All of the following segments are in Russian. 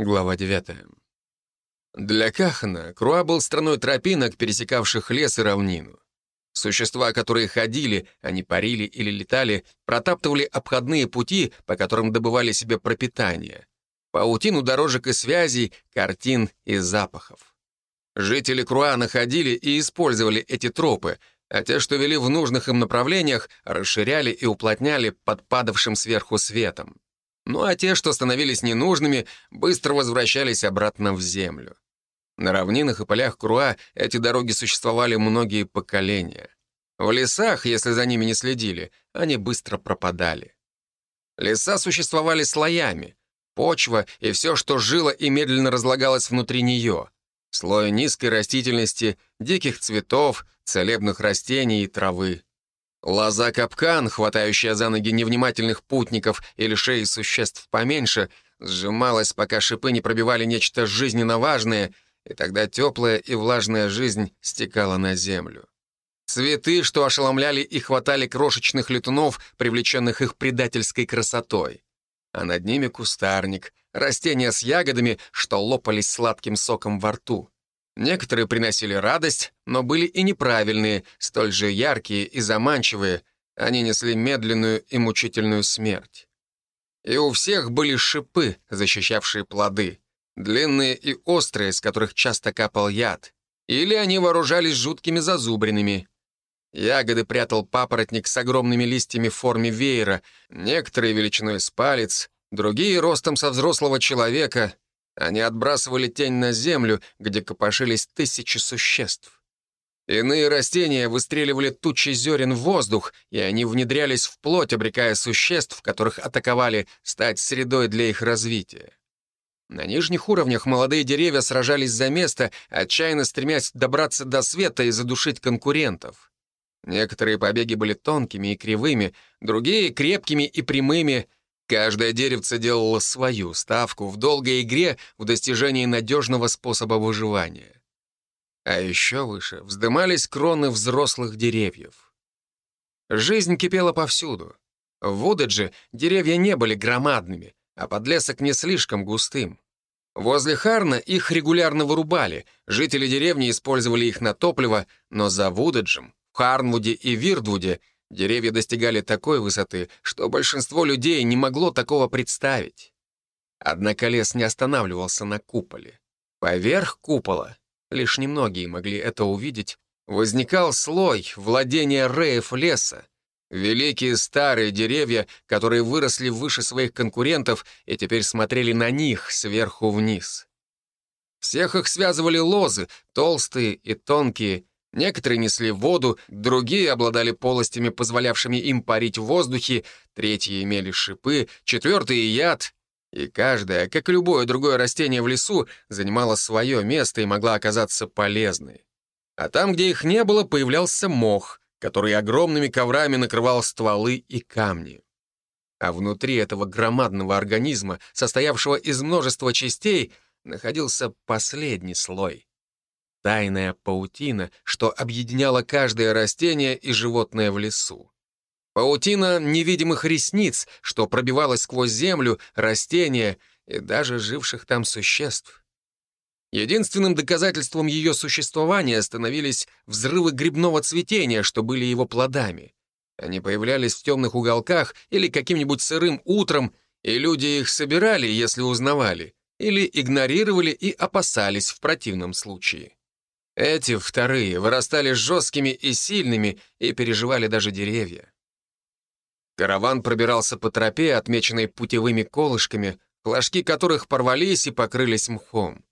Глава 9. Для Кахана Круа был страной тропинок, пересекавших лес и равнину. Существа, которые ходили, они парили или летали, протаптывали обходные пути, по которым добывали себе пропитание. Паутину дорожек и связей, картин и запахов. Жители Круа находили и использовали эти тропы, а те, что вели в нужных им направлениях, расширяли и уплотняли под падавшим сверху светом. Ну а те, что становились ненужными, быстро возвращались обратно в землю. На равнинах и полях Круа эти дороги существовали многие поколения. В лесах, если за ними не следили, они быстро пропадали. Леса существовали слоями. Почва и все, что жило и медленно разлагалось внутри нее. Слой низкой растительности, диких цветов, целебных растений и травы. Лоза-капкан, хватающая за ноги невнимательных путников или шеи существ поменьше, сжималась, пока шипы не пробивали нечто жизненно важное, и тогда теплая и влажная жизнь стекала на землю. Цветы, что ошеломляли и хватали крошечных летунов, привлеченных их предательской красотой. А над ними кустарник, растения с ягодами, что лопались сладким соком во рту. Некоторые приносили радость, но были и неправильные, столь же яркие и заманчивые. Они несли медленную и мучительную смерть. И у всех были шипы, защищавшие плоды, длинные и острые, с которых часто капал яд. Или они вооружались жуткими зазубринами. Ягоды прятал папоротник с огромными листьями в форме веера, некоторые величиной с палец, другие ростом со взрослого человека — они отбрасывали тень на землю, где копошились тысячи существ. Иные растения выстреливали тучи зерен в воздух, и они внедрялись в плоть, обрекая существ, которых атаковали, стать средой для их развития. На нижних уровнях молодые деревья сражались за место, отчаянно стремясь добраться до света и задушить конкурентов. Некоторые побеги были тонкими и кривыми, другие — крепкими и прямыми — Каждое деревце делало свою ставку в долгой игре в достижении надежного способа выживания. А еще выше вздымались кроны взрослых деревьев. Жизнь кипела повсюду. В Вудедже деревья не были громадными, а подлесок не слишком густым. Возле Харна их регулярно вырубали, жители деревни использовали их на топливо, но за Вудеджем, в Харнвуде и Вирдвуде — Деревья достигали такой высоты, что большинство людей не могло такого представить. Однако лес не останавливался на куполе. Поверх купола, лишь немногие могли это увидеть, возникал слой владения реев леса, великие старые деревья, которые выросли выше своих конкурентов и теперь смотрели на них сверху вниз. Всех их связывали лозы, толстые и тонкие, Некоторые несли воду, другие обладали полостями, позволявшими им парить в воздухе, третьи имели шипы, четвертые — яд. И каждая, как и любое другое растение в лесу, занимала свое место и могла оказаться полезной. А там, где их не было, появлялся мох, который огромными коврами накрывал стволы и камни. А внутри этого громадного организма, состоявшего из множества частей, находился последний слой — Тайная паутина, что объединяла каждое растение и животное в лесу. Паутина невидимых ресниц, что пробивалась сквозь землю, растения и даже живших там существ. Единственным доказательством ее существования становились взрывы грибного цветения, что были его плодами. Они появлялись в темных уголках или каким-нибудь сырым утром, и люди их собирали, если узнавали, или игнорировали и опасались в противном случае. Эти, вторые, вырастали жесткими и сильными и переживали даже деревья. Караван пробирался по тропе, отмеченной путевыми колышками, флажки которых порвались и покрылись мхом.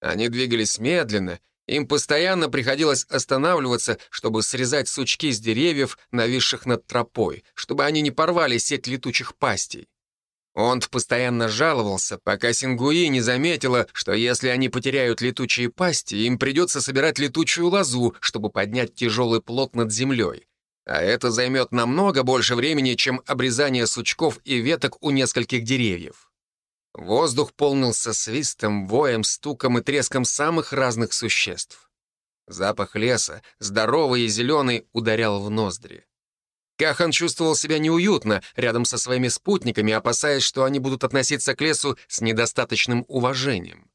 Они двигались медленно, им постоянно приходилось останавливаться, чтобы срезать сучки с деревьев, нависших над тропой, чтобы они не порвали сеть летучих пастей. Он постоянно жаловался, пока Сингуи не заметила, что если они потеряют летучие пасти, им придется собирать летучую лозу, чтобы поднять тяжелый плод над землей. А это займет намного больше времени, чем обрезание сучков и веток у нескольких деревьев. Воздух полнился свистом, воем, стуком и треском самых разных существ. Запах леса, здоровый и зеленый, ударял в ноздри. Кахан чувствовал себя неуютно рядом со своими спутниками, опасаясь, что они будут относиться к лесу с недостаточным уважением.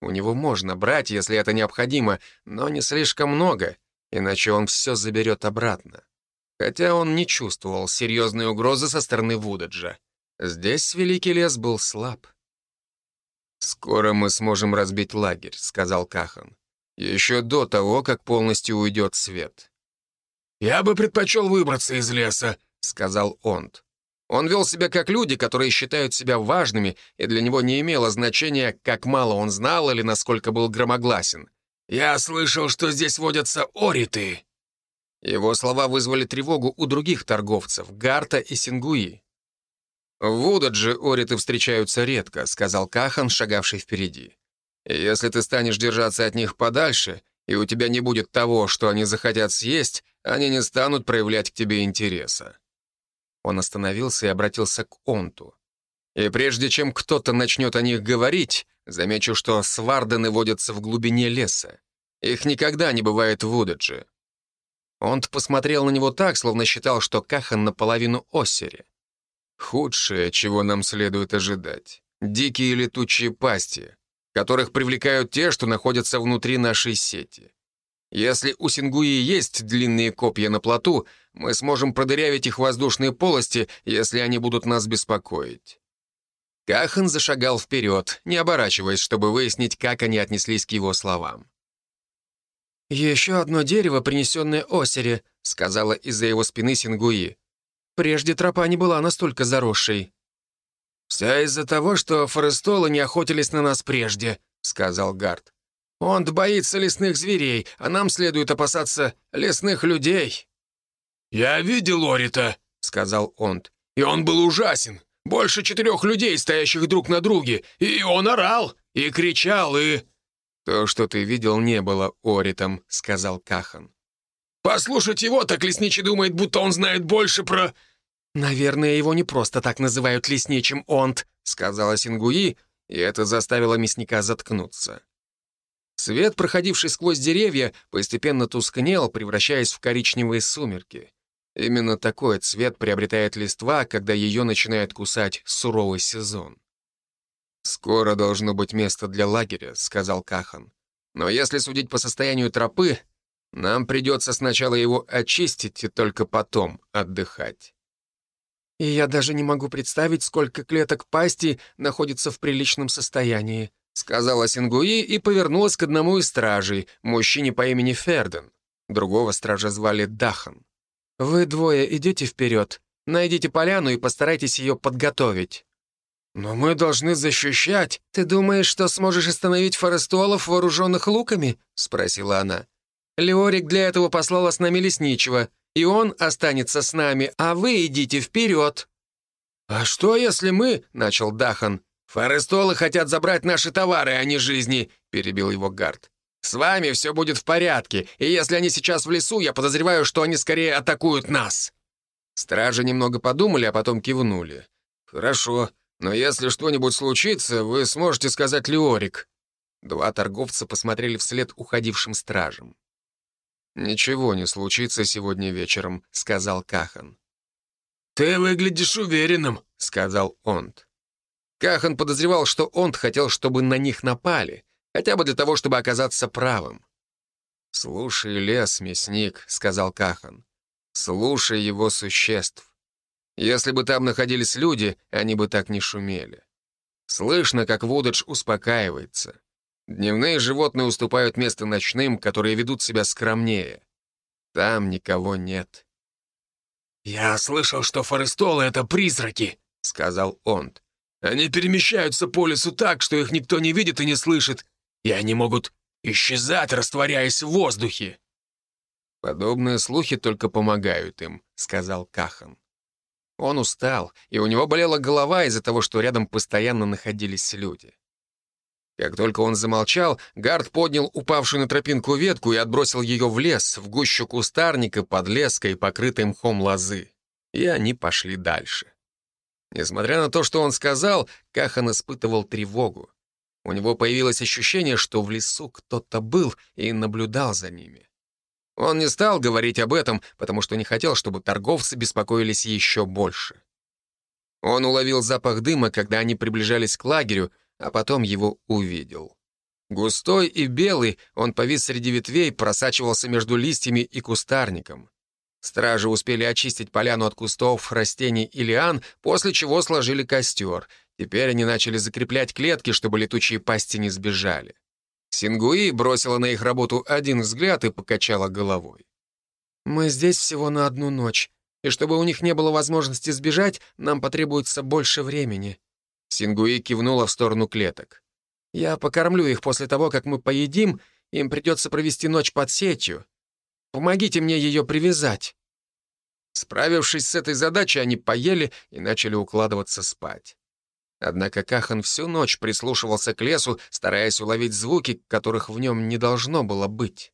У него можно брать, если это необходимо, но не слишком много, иначе он все заберет обратно. Хотя он не чувствовал серьезной угрозы со стороны Вудаджа. Здесь Великий лес был слаб. «Скоро мы сможем разбить лагерь», — сказал Кахан. «Еще до того, как полностью уйдет свет». «Я бы предпочел выбраться из леса», — сказал Онт. Он вел себя как люди, которые считают себя важными, и для него не имело значения, как мало он знал или насколько был громогласен. «Я слышал, что здесь водятся ориты». Его слова вызвали тревогу у других торговцев, Гарта и Сингуи. «В Удадже ориты встречаются редко», — сказал Кахан, шагавший впереди. «Если ты станешь держаться от них подальше, и у тебя не будет того, что они захотят съесть, они не станут проявлять к тебе интереса». Он остановился и обратился к Онту. «И прежде чем кто-то начнет о них говорить, замечу, что свардены водятся в глубине леса. Их никогда не бывает в Удадже». Онт посмотрел на него так, словно считал, что Кахан наполовину Осери. Худшее, чего нам следует ожидать. Дикие летучие пасти, которых привлекают те, что находятся внутри нашей сети. Если у Сингуи есть длинные копья на плоту, мы сможем продырявить их воздушные полости, если они будут нас беспокоить. Кахан зашагал вперед, не оборачиваясь, чтобы выяснить, как они отнеслись к его словам. «Еще одно дерево, принесенное Осере», — сказала из-за его спины Сингуи. Прежде тропа не была настолько заросшей». «Все из-за того, что форестолы не охотились на нас прежде», — сказал Гард. «Он боится лесных зверей, а нам следует опасаться лесных людей». «Я видел Орита», — сказал Онд, — «и он был ужасен. Больше четырех людей, стоящих друг на друге, и он орал, и кричал, и...» «То, что ты видел, не было Оритом», — сказал Кахан. Послушать его, так лесничий думает, будто он знает больше про...» «Наверное, его не просто так называют лесничим Онт», — сказала Сингуи, и это заставило мясника заткнуться. Свет, проходивший сквозь деревья, постепенно тускнел, превращаясь в коричневые сумерки. Именно такой цвет приобретает листва, когда ее начинает кусать суровый сезон. «Скоро должно быть место для лагеря», — сказал Кахан. «Но если судить по состоянию тропы, нам придется сначала его очистить и только потом отдыхать. И я даже не могу представить, сколько клеток пасти находится в приличном состоянии», сказала Сингуи и повернулась к одному из стражей, мужчине по имени Ферден. Другого стража звали Дахан. «Вы двое идете вперед, найдите поляну и постарайтесь ее подготовить». «Но мы должны защищать...» «Ты думаешь, что сможешь остановить форестуалов, вооруженных луками?» — спросила она. Леорик для этого послала с нами лесничего, и он останется с нами, а вы идите вперед». «А что, если мы...» — начал Дахан. «Форестолы хотят забрать наши товары, а не жизни», — перебил его Гард. «С вами все будет в порядке, и если они сейчас в лесу, я подозреваю, что они скорее атакуют нас». Стражи немного подумали, а потом кивнули. «Хорошо, но если что-нибудь случится, вы сможете сказать Леорик». Два торговца посмотрели вслед уходившим стражам. «Ничего не случится сегодня вечером», — сказал Кахан. «Ты выглядишь уверенным», — сказал Онт. Кахан подозревал, что Онт хотел, чтобы на них напали, хотя бы для того, чтобы оказаться правым. «Слушай лес, мясник», — сказал Кахан. «Слушай его существ. Если бы там находились люди, они бы так не шумели. Слышно, как Вудедж успокаивается. Дневные животные уступают место ночным, которые ведут себя скромнее. Там никого нет. «Я слышал, что форестолы — это призраки», — сказал Онд. «Они перемещаются по лесу так, что их никто не видит и не слышит, и они могут исчезать, растворяясь в воздухе». «Подобные слухи только помогают им», — сказал Кахан. Он устал, и у него болела голова из-за того, что рядом постоянно находились люди. Как только он замолчал, Гард поднял упавшую на тропинку ветку и отбросил ее в лес, в гущу кустарника, подлеска и покрытой мхом лозы. И они пошли дальше. Несмотря на то, что он сказал, Кахан испытывал тревогу. У него появилось ощущение, что в лесу кто-то был и наблюдал за ними. Он не стал говорить об этом, потому что не хотел, чтобы торговцы беспокоились еще больше. Он уловил запах дыма, когда они приближались к лагерю, а потом его увидел. Густой и белый, он повис среди ветвей, просачивался между листьями и кустарником. Стражи успели очистить поляну от кустов, растений и лиан, после чего сложили костер. Теперь они начали закреплять клетки, чтобы летучие пасти не сбежали. Сингуи бросила на их работу один взгляд и покачала головой. «Мы здесь всего на одну ночь, и чтобы у них не было возможности сбежать, нам потребуется больше времени». Сингуи кивнула в сторону клеток. «Я покормлю их после того, как мы поедим, им придется провести ночь под сетью. Помогите мне ее привязать». Справившись с этой задачей, они поели и начали укладываться спать. Однако Кахан всю ночь прислушивался к лесу, стараясь уловить звуки, которых в нем не должно было быть.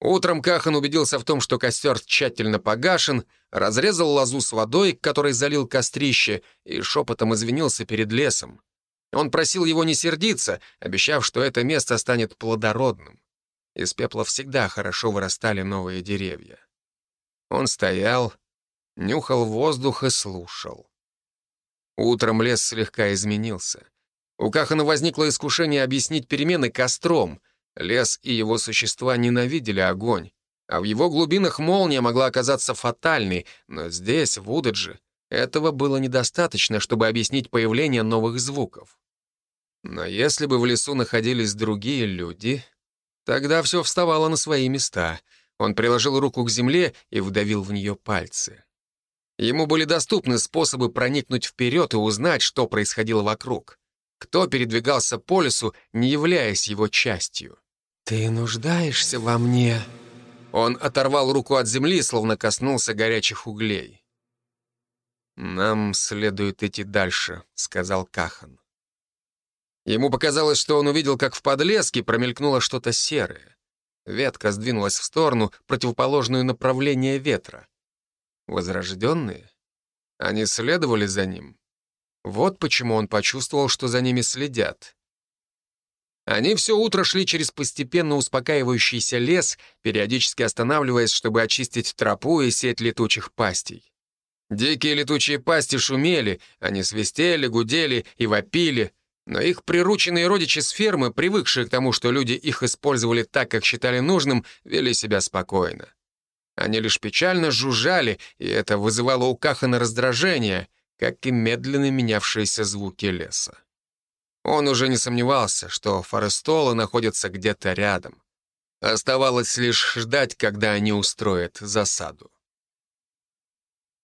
Утром Кахан убедился в том, что костер тщательно погашен, разрезал лозу с водой, которой залил кострище, и шепотом извинился перед лесом. Он просил его не сердиться, обещав, что это место станет плодородным. Из пепла всегда хорошо вырастали новые деревья. Он стоял, нюхал воздух и слушал. Утром лес слегка изменился. У Кахана возникло искушение объяснить перемены костром — Лес и его существа ненавидели огонь, а в его глубинах молния могла оказаться фатальной, но здесь, в Удедже, этого было недостаточно, чтобы объяснить появление новых звуков. Но если бы в лесу находились другие люди, тогда все вставало на свои места. Он приложил руку к земле и вдавил в нее пальцы. Ему были доступны способы проникнуть вперед и узнать, что происходило вокруг. Кто передвигался по лесу, не являясь его частью. «Ты нуждаешься во мне?» Он оторвал руку от земли, словно коснулся горячих углей. «Нам следует идти дальше», — сказал Кахан. Ему показалось, что он увидел, как в подлеске промелькнуло что-то серое. Ветка сдвинулась в сторону, противоположную направление ветра. Возрожденные? Они следовали за ним. Вот почему он почувствовал, что за ними следят. Они все утро шли через постепенно успокаивающийся лес, периодически останавливаясь, чтобы очистить тропу и сеть летучих пастей. Дикие летучие пасти шумели, они свистели, гудели и вопили, но их прирученные родичи с фермы, привыкшие к тому, что люди их использовали так, как считали нужным, вели себя спокойно. Они лишь печально жужжали, и это вызывало у Кахана раздражение, как и медленно менявшиеся звуки леса. Он уже не сомневался, что Форестола находится где-то рядом. Оставалось лишь ждать, когда они устроят засаду.